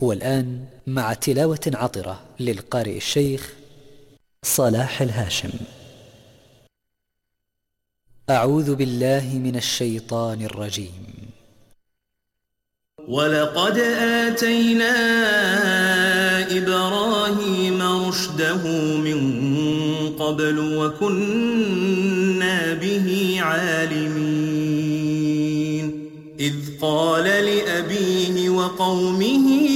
والآن مع تلاوة عطرة للقارئ الشيخ صلاح الهاشم. أعوذ بالله من الشيطان الرجيم. ولقد آتينا إبراهيم رشده من قبل وكنا به عالمين. إذ قال لأبيه وقومه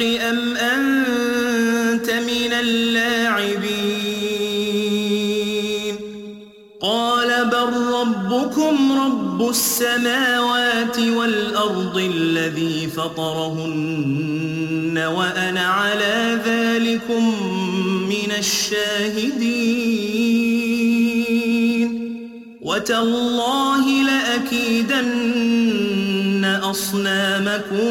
بالحق أم أنت من اللاعبين؟ قال بل ربكم رب السماوات والأرض الذي فطرهن وأنا على ذلكم من الشاهدين. وتالله لأكيدن أصنامكم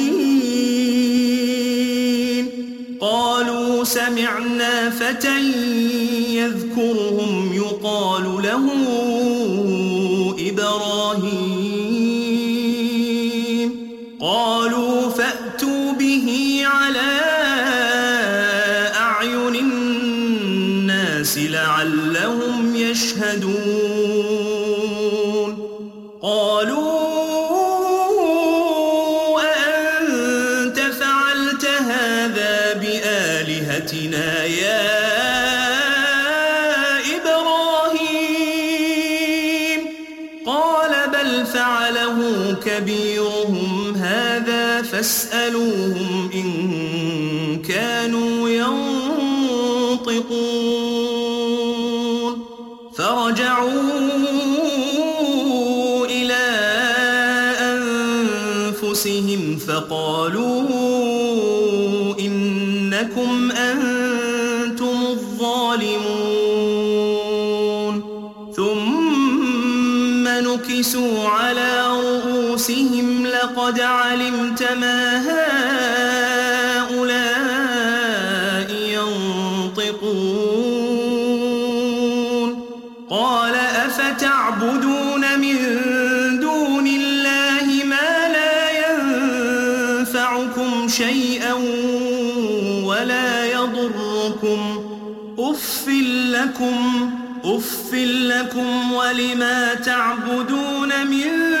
فاسألوهم إن كانوا ينطقون فرجعوا إلى أنفسهم فقالوا إنكم أنتم الظالمون لقد علمت ما هؤلاء ينطقون. قال أفتعبدون من دون الله ما لا ينفعكم شيئا ولا يضركم. أف لكم أف لكم ولما تعبدون من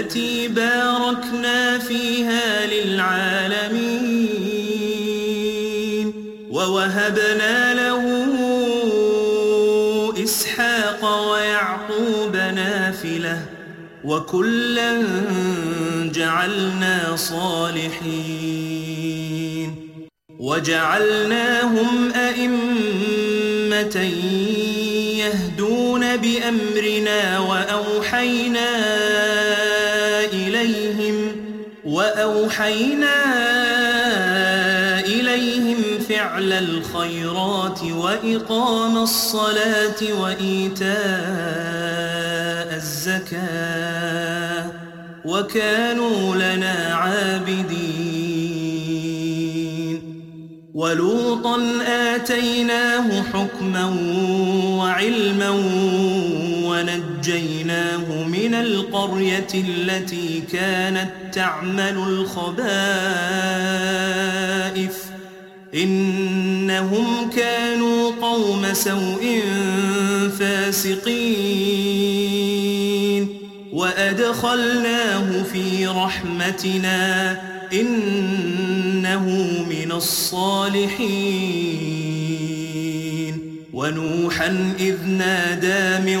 التي باركنا فيها للعالمين ووهبنا له إسحاق ويعقوب نافلة وكلا جعلنا صالحين وجعلناهم أئمة يهدون بأمرنا وأوحينا وأوحينا إليهم فعل الخيرات وإقام الصلاة وإيتاء الزكاة وكانوا لنا عابدين ولوطا آتيناه حكما وعلما ونجيناه من القرية التي كانت تعمل الخبائث إنهم كانوا قوم سوء فاسقين وأدخلناه في رحمتنا إنه من الصالحين ونوحا إذ نادى من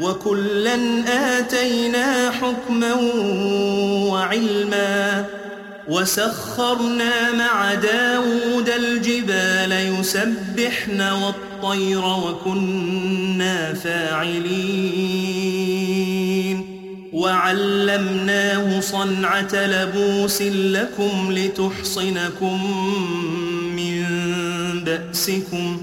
وكلا آتينا حكما وعلما وسخرنا مع داود الجبال يسبحن والطير وكنا فاعلين وعلمناه صنعة لبوس لكم لتحصنكم من بأسكم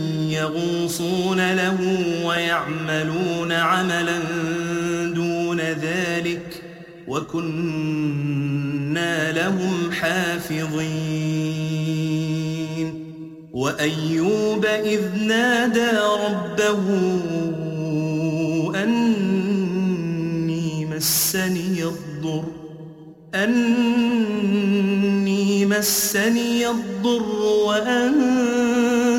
يغوصون له ويعملون عملا دون ذلك وكنا لهم حافظين. وأيوب إذ نادى ربه أني مسني الضر، أني مسني الضر وأنت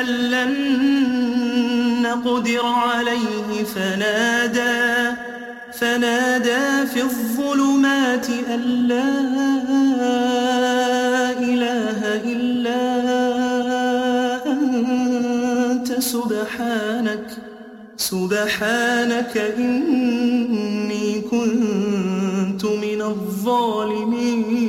أن لن نقدر عليه فنادى فنادى في الظلمات أن لا إله إلا أنت سبحانك سبحانك إني كنت من الظالمين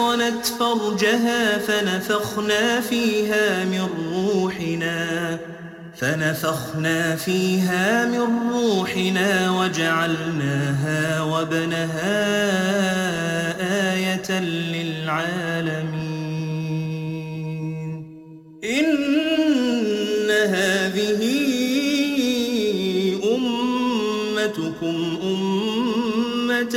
أحصنت فرجها فنفخنا فيها من روحنا فنفخنا فيها من روحنا وجعلناها وابنها آية للعالمين إن هذه أمتكم أمة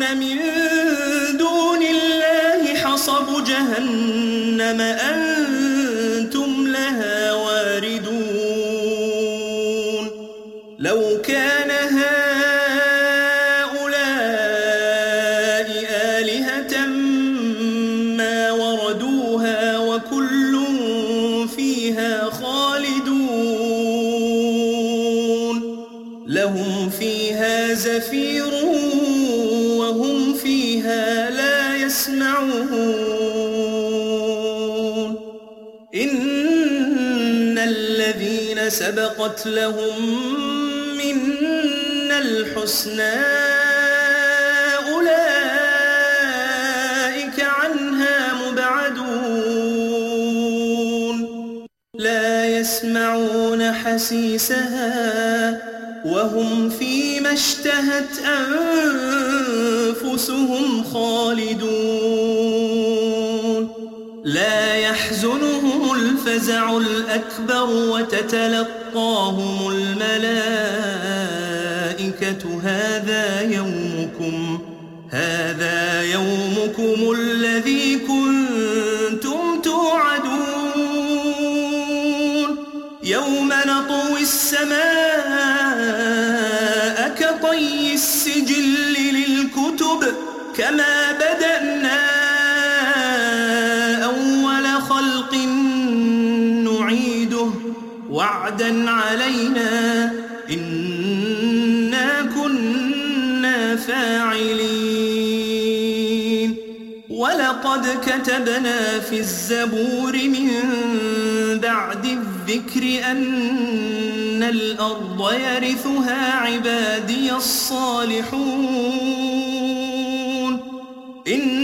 تعبدون من دون الله حصب جهنم أنتم فيها لا يسمعون إن الذين سبقت لهم منا الحسنى أولئك عنها مبعدون لا يسمعون حسيسها وهم فيما اشتهت أنفسهم خالدون. لا يحزنهم الفزع الأكبر وتتلقاهم الملائكة. هذا يومكم. هذا يومكم كما بدأنا أول خلق نعيده وعدا علينا إنا كنا فاعلين ولقد كتبنا في الزبور من بعد الذكر أن الأرض يرثها عبادي الصالحون ان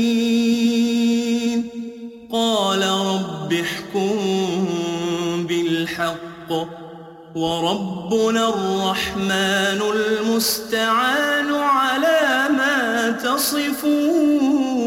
رب احكم بالحق وربنا الرحمن المستعان على ما تصفون